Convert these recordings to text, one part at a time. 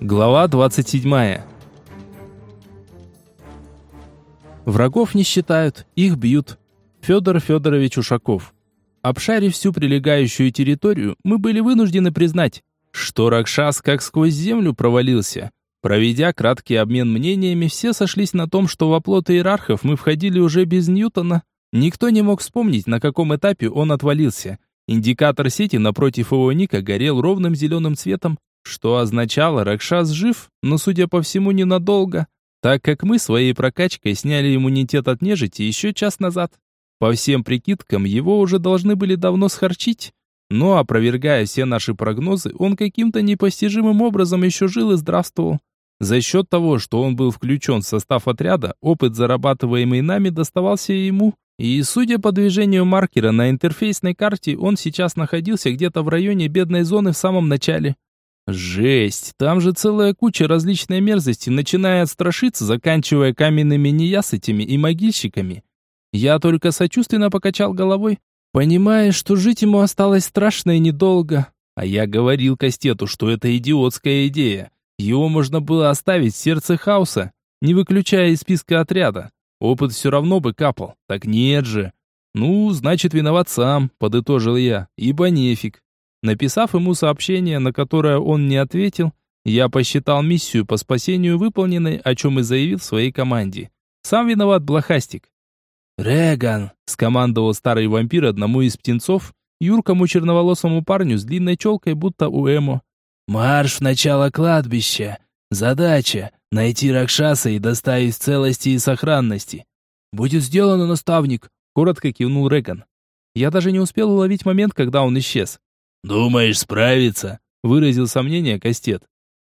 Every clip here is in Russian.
Глава 27. Врагов не считают, их бьют. Федор Федорович Ушаков. Обшарив всю прилегающую территорию, мы были вынуждены признать, что Ракшас как сквозь землю провалился. Проведя краткий обмен мнениями, все сошлись на том, что в оплот иерархов мы входили уже без Ньютона. Никто не мог вспомнить, на каком этапе он отвалился. Индикатор сети напротив его ника горел ровным зеленым цветом, что означало, Ракшас жив, но, судя по всему, ненадолго, так как мы своей прокачкой сняли иммунитет от нежити еще час назад. По всем прикидкам, его уже должны были давно схорчить, но, опровергая все наши прогнозы, он каким-то непостижимым образом еще жил и здравствовал. За счет того, что он был включен в состав отряда, опыт, зарабатываемый нами, доставался ему. И, судя по движению маркера на интерфейсной карте, он сейчас находился где-то в районе бедной зоны в самом начале. Жесть, там же целая куча различной мерзости, начиная от страшиться, заканчивая каменными неясытями и могильщиками. Я только сочувственно покачал головой, понимая, что жить ему осталось страшно и недолго. А я говорил Кастету, что это идиотская идея. Его можно было оставить в сердце хаоса, не выключая из списка отряда. Опыт все равно бы капал. Так нет же. Ну, значит, виноват сам, подытожил я, ибо нефиг. Написав ему сообщение, на которое он не ответил, я посчитал миссию по спасению выполненной, о чем и заявил своей команде. Сам виноват блохастик. «Реган!» – скомандовал старый вампир одному из птенцов, юркому черноволосому парню с длинной челкой, будто у Эмо. «Марш в начало кладбища! Задача – найти Ракшаса и доставить в целости и сохранности!» «Будет сделано, наставник!» – коротко кивнул Реган. Я даже не успел уловить момент, когда он исчез. «Думаешь, справиться?» — выразил сомнение Кастет.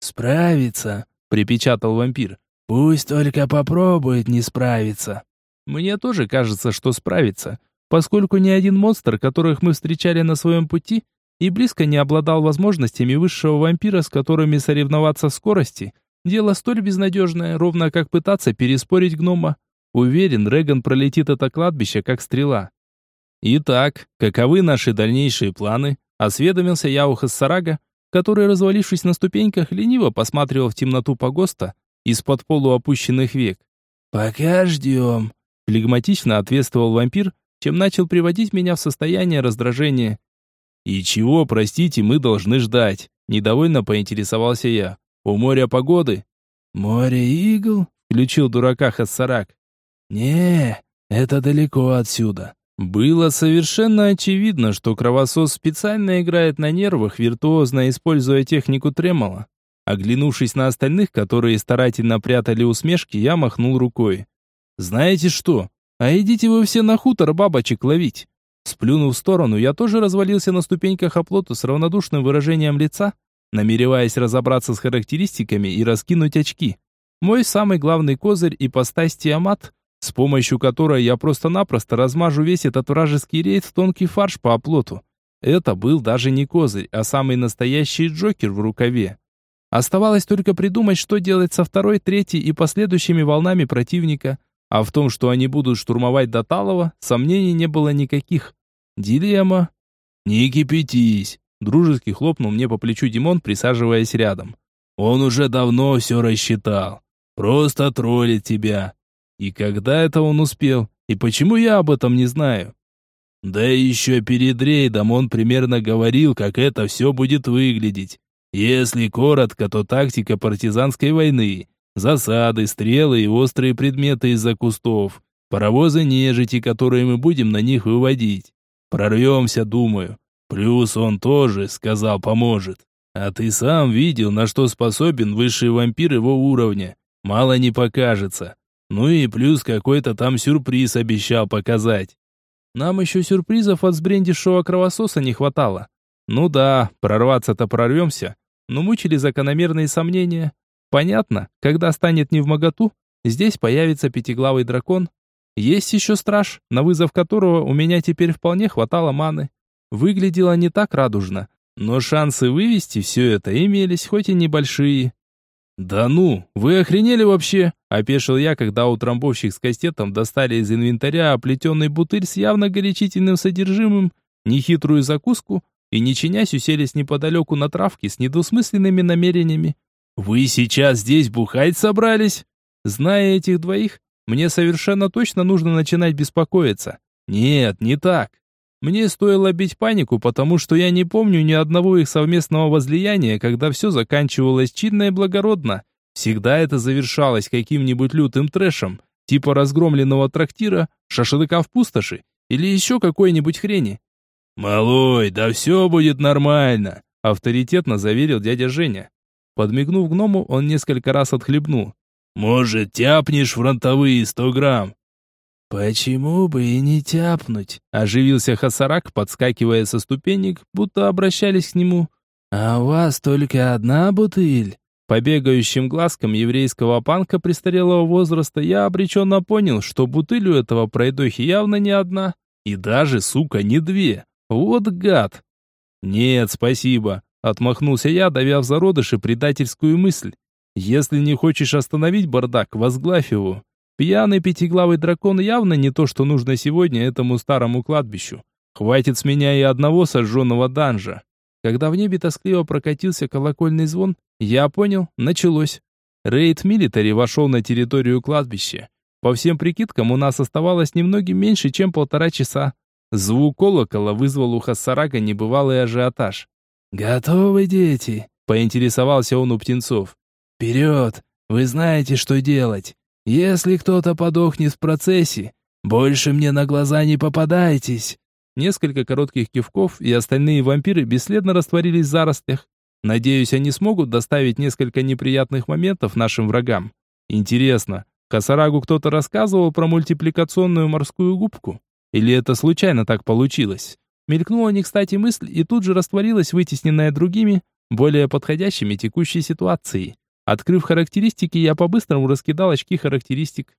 «Справиться», — припечатал вампир. «Пусть только попробует не справиться». Мне тоже кажется, что справится, поскольку ни один монстр, которых мы встречали на своем пути, и близко не обладал возможностями высшего вампира, с которыми соревноваться в скорости, дело столь безнадежное, ровно как пытаться переспорить гнома. Уверен, Реган пролетит это кладбище, как стрела. Итак, каковы наши дальнейшие планы? Осведомился я у Хассарага, который, развалившись на ступеньках, лениво посматривал в темноту погоста из-под полуопущенных век. «Пока ждем», — флегматично ответствовал вампир, чем начал приводить меня в состояние раздражения. «И чего, простите, мы должны ждать?» Недовольно поинтересовался я. «У моря погоды?» «Море игл?» — включил дурака Хассарак. «Не, это далеко отсюда. Было совершенно очевидно, что кровосос специально играет на нервах, виртуозно используя технику тремола. Оглянувшись на остальных, которые старательно прятали усмешки, я махнул рукой. «Знаете что? А идите вы все на хутор бабочек ловить!» Сплюнув в сторону, я тоже развалился на ступеньках оплота с равнодушным выражением лица, намереваясь разобраться с характеристиками и раскинуть очки. Мой самый главный козырь и постась Тиамат с помощью которой я просто-напросто размажу весь этот вражеский рейд в тонкий фарш по оплоту. Это был даже не козырь, а самый настоящий Джокер в рукаве. Оставалось только придумать, что делать со второй, третьей и последующими волнами противника, а в том, что они будут штурмовать Доталова, сомнений не было никаких. Дилемма. «Не кипятись!» Дружески хлопнул мне по плечу Димон, присаживаясь рядом. «Он уже давно все рассчитал. Просто троллит тебя. И когда это он успел? И почему я об этом не знаю? Да еще перед рейдом он примерно говорил, как это все будет выглядеть. Если коротко, то тактика партизанской войны. Засады, стрелы и острые предметы из-за кустов. Паровозы нежити, которые мы будем на них выводить. Прорвемся, думаю. Плюс он тоже, сказал, поможет. А ты сам видел, на что способен высший вампир его уровня. Мало не покажется. Ну и плюс какой-то там сюрприз обещал показать. Нам еще сюрпризов от сбрендившего кровососа не хватало. Ну да, прорваться-то прорвемся, но мучили закономерные сомнения. Понятно, когда станет не в моготу, здесь появится пятиглавый дракон. Есть еще страж, на вызов которого у меня теперь вполне хватало маны. Выглядело не так радужно, но шансы вывести все это имелись, хоть и небольшие. «Да ну, вы охренели вообще?» – опешил я, когда утрамбовщик с кастетом достали из инвентаря оплетенный бутыль с явно горячительным содержимым, нехитрую закуску и, не чинясь, уселись неподалеку на травке с недвусмысленными намерениями. «Вы сейчас здесь бухать собрались?» Зная этих двоих, мне совершенно точно нужно начинать беспокоиться. Нет, не так. Мне стоило бить панику, потому что я не помню ни одного их совместного возлияния, когда все заканчивалось чинно и благородно. Всегда это завершалось каким-нибудь лютым трэшем, типа разгромленного трактира, шашлыка в пустоши или еще какой-нибудь хрени. «Малой, да все будет нормально», — авторитетно заверил дядя Женя. Подмигнув гному, он несколько раз отхлебнул. «Может, тяпнешь фронтовые сто грамм?» «Почему бы и не тяпнуть?» — оживился Хасарак, подскакивая со ступенек, будто обращались к нему. «А у вас только одна бутыль?» По бегающим глазкам еврейского панка престарелого возраста я обреченно понял, что бутыль у этого пройдохи явно не одна. И даже, сука, не две. Вот гад. Нет, спасибо. Отмахнулся я, давя в зародыши предательскую мысль. Если не хочешь остановить бардак, возглавь его. Пьяный пятиглавый дракон явно не то, что нужно сегодня этому старому кладбищу. Хватит с меня и одного сожженного данжа. Когда в небе тоскливо прокатился колокольный звон, я понял, началось. Рейд Милитари вошел на территорию кладбища. По всем прикидкам, у нас оставалось немногим меньше, чем полтора часа. Звук колокола вызвал у Хассарага небывалый ажиотаж. «Готовы, дети?» — поинтересовался он у птенцов. «Вперед! Вы знаете, что делать. Если кто-то подохнет в процессе, больше мне на глаза не попадайтесь!» Несколько коротких кивков, и остальные вампиры бесследно растворились в зарослях. Надеюсь, они смогут доставить несколько неприятных моментов нашим врагам. Интересно, Косарагу кто-то рассказывал про мультипликационную морскую губку? Или это случайно так получилось? Мелькнула не кстати мысль и тут же растворилась, вытесненная другими, более подходящими текущей ситуации. Открыв характеристики, я по-быстрому раскидал очки характеристик.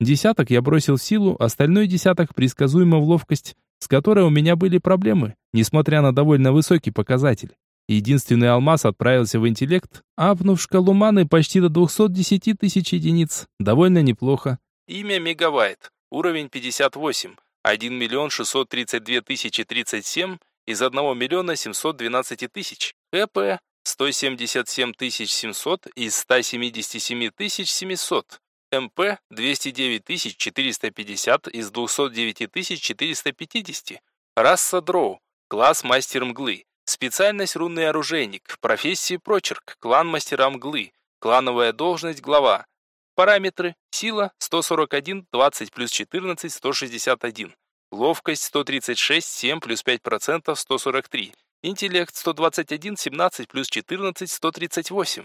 Десяток я бросил в силу, остальной десяток предсказуемо в ловкость, с которой у меня были проблемы, несмотря на довольно высокий показатель. Единственный алмаз отправился в интеллект, апнув шкалу маны почти до 210 тысяч единиц. Довольно неплохо. Имя Мегавайт. Уровень 58. 1 миллион 632 тысячи 37 из 1 миллиона 712 тысяч. КП 177 700 из 177 700. МП 209 450 из 209 450. Раса Дроу. Класс Мастер Мглы. Специальность рунный оружейник. Профессия прочерк. Клан Мастера Мглы. Клановая должность глава. Параметры. Сила 141, 20 плюс 14, 161. Ловкость 136, 7 плюс 5%, 143. Интеллект 121, 17 плюс 14, 138.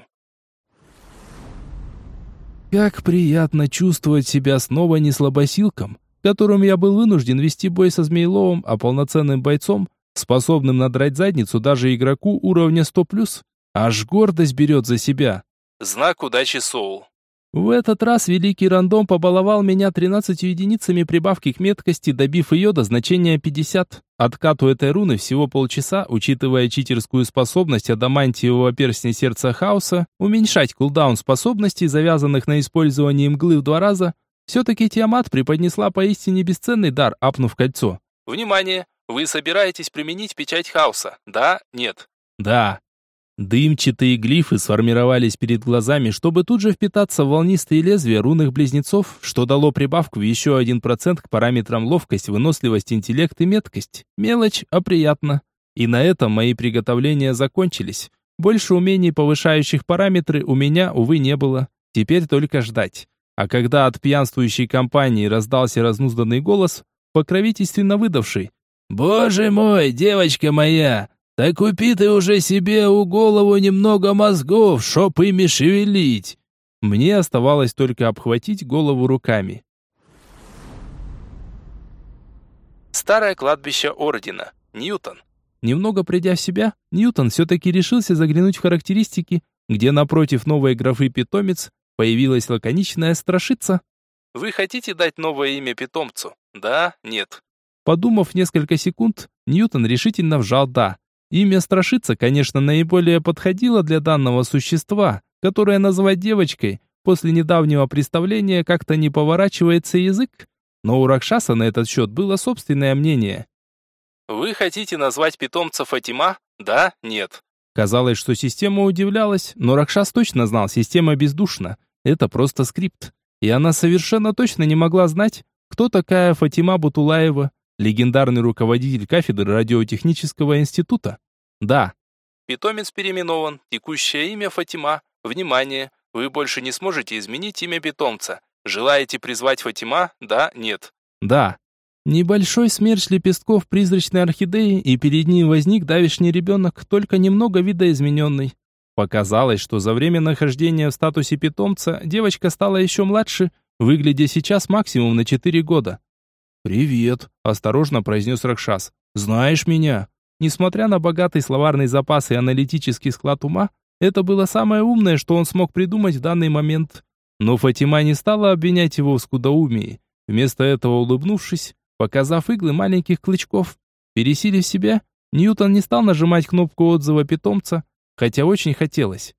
Как приятно чувствовать себя снова не слабосилком, которым я был вынужден вести бой со Змееловым, а полноценным бойцом, способным надрать задницу даже игроку уровня 100+. Аж гордость берет за себя. Знак удачи Соул. В этот раз великий рандом побаловал меня 13 единицами прибавки к меткости, добив ее до значения 50. Откату этой руны всего полчаса, учитывая читерскую способность адамантиевого перстня сердца хаоса, уменьшать кулдаун способностей, завязанных на использовании мглы в два раза, все-таки Тиамат преподнесла поистине бесценный дар, апнув кольцо. Внимание! Вы собираетесь применить печать хаоса? Да? Нет? Да. Дымчатые глифы сформировались перед глазами, чтобы тут же впитаться в волнистые лезвия рунных близнецов, что дало прибавку в еще 1% к параметрам ловкость, выносливость, интеллект и меткость. Мелочь, а приятно. И на этом мои приготовления закончились. Больше умений, повышающих параметры, у меня, увы, не было. Теперь только ждать. А когда от пьянствующей компании раздался разнузданный голос, покровительственно выдавший «Боже мой, девочка моя, так купи ты уже себе у голову немного мозгов, чтоб ими шевелить. Мне оставалось только обхватить голову руками. Старое кладбище Ордена. Ньютон. Немного придя в себя, Ньютон все-таки решился заглянуть в характеристики, где напротив новой графы «питомец» появилась лаконичная страшица. «Вы хотите дать новое имя питомцу? Да? Нет?» Подумав несколько секунд, Ньютон решительно вжал «да». Имя Страшица, конечно, наиболее подходило для данного существа, которое назвать девочкой после недавнего представления как-то не поворачивается язык, но у Ракшаса на этот счет было собственное мнение. «Вы хотите назвать питомца Фатима? Да? Нет?» Казалось, что система удивлялась, но Ракшас точно знал, система бездушна. Это просто скрипт. И она совершенно точно не могла знать, кто такая Фатима Бутулаева, легендарный руководитель кафедры радиотехнического института. Да. Питомец переименован. Текущее имя Фатима. Внимание! Вы больше не сможете изменить имя питомца. Желаете призвать Фатима? Да, нет. Да. Небольшой смерч лепестков призрачной орхидеи, и перед ним возник давишний ребенок, только немного видоизмененный. Показалось, что за время нахождения в статусе питомца девочка стала еще младше, выглядя сейчас максимум на 4 года. «Привет», – осторожно произнес Ракшас. «Знаешь меня?» Несмотря на богатый словарный запас и аналитический склад ума, это было самое умное, что он смог придумать в данный момент. Но Фатима не стала обвинять его в скудоумии. Вместо этого, улыбнувшись, показав иглы маленьких клычков. Пересилив себя, Ньютон не стал нажимать кнопку отзыва питомца, хотя очень хотелось.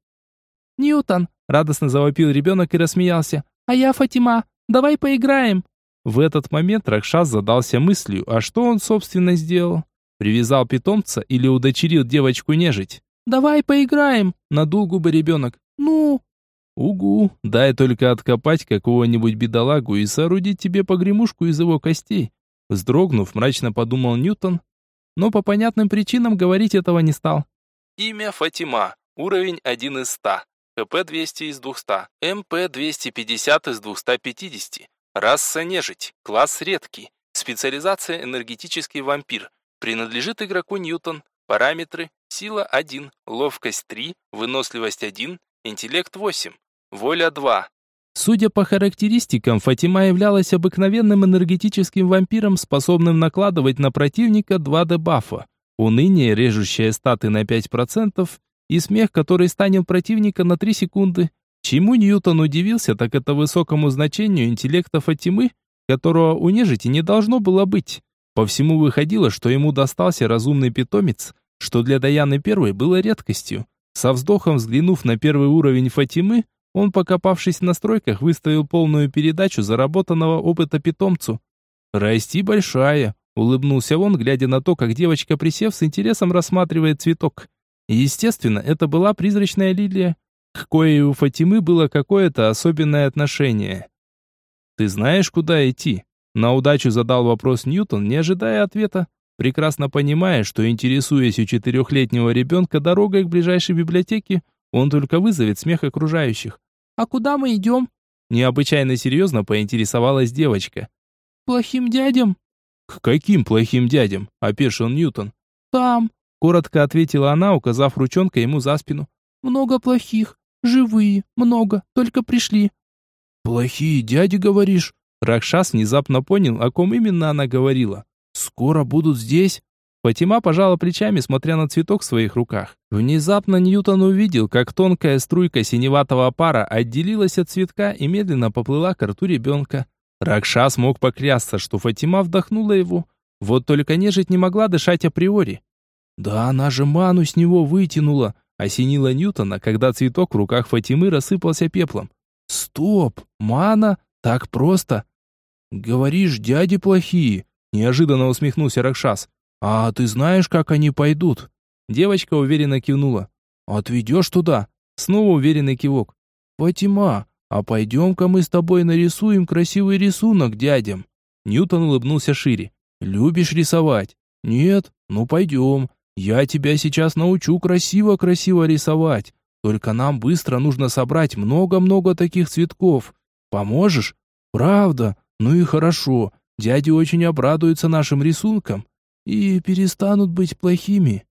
«Ньютон!» — радостно завопил ребенок и рассмеялся. «А я Фатима! Давай поиграем!» В этот момент Ракшас задался мыслью, а что он, собственно, сделал? Привязал питомца или удочерил девочку нежить? «Давай поиграем!» — надул губы ребенок. «Ну?» «Угу, дай только откопать какого-нибудь бедолагу и соорудить тебе погремушку из его костей. Вздрогнув, мрачно подумал Ньютон, но по понятным причинам говорить этого не стал. Имя Фатима. Уровень 1 из 100. КП 200 из 200. МП 250 из 250. Раса нежить. Класс редкий. Специализация энергетический вампир. Принадлежит игроку Ньютон. Параметры. Сила 1, ловкость 3, выносливость 1, интеллект 8, воля 2. Судя по характеристикам, Фатима являлась обыкновенным энергетическим вампиром, способным накладывать на противника 2 дебафа. Уныние, режущее статы на 5%, и смех, который станет противника на 3 секунды. Чему Ньютон удивился, так это высокому значению интеллекта Фатимы, которого у нежити не должно было быть. По всему выходило, что ему достался разумный питомец, что для Даяны Первой было редкостью. Со вздохом взглянув на первый уровень Фатимы, он, покопавшись в настройках, выставил полную передачу заработанного опыта питомцу. «Расти большая», — улыбнулся он, глядя на то, как девочка, присев, с интересом рассматривает цветок. Естественно, это была призрачная лилия, к коей у Фатимы было какое-то особенное отношение. «Ты знаешь, куда идти?» На удачу задал вопрос Ньютон, не ожидая ответа, прекрасно понимая, что, интересуясь у четырехлетнего ребенка дорогой к ближайшей библиотеке, он только вызовет смех окружающих. «А куда мы идем?» Необычайно серьезно поинтересовалась девочка. «Плохим дядям?» «К каким плохим дядям?» – опешил Ньютон. «Там», – коротко ответила она, указав ручонкой ему за спину. «Много плохих. Живые. Много. Только пришли». «Плохие дяди, говоришь?» Ракшас внезапно понял, о ком именно она говорила. «Скоро будут здесь?» Фатима пожала плечами, смотря на цветок в своих руках. Внезапно Ньютон увидел, как тонкая струйка синеватого пара отделилась от цветка и медленно поплыла к рту ребенка. Ракша смог поклясться, что Фатима вдохнула его. Вот только нежить не могла дышать априори. «Да она же ману с него вытянула!» Осенила Ньютона, когда цветок в руках Фатимы рассыпался пеплом. «Стоп! Мана? Так просто!» «Говоришь, дяди плохие!» неожиданно усмехнулся Ракшас. «А ты знаешь, как они пойдут?» Девочка уверенно кивнула. «Отведешь туда?» Снова уверенный кивок. «Фатима, а пойдем-ка мы с тобой нарисуем красивый рисунок дядям». Ньютон улыбнулся шире. «Любишь рисовать?» «Нет? Ну пойдем. Я тебя сейчас научу красиво-красиво рисовать. Только нам быстро нужно собрать много-много таких цветков. Поможешь?» «Правда? Ну и хорошо. Дяди очень обрадуются нашим рисункам и перестанут быть плохими.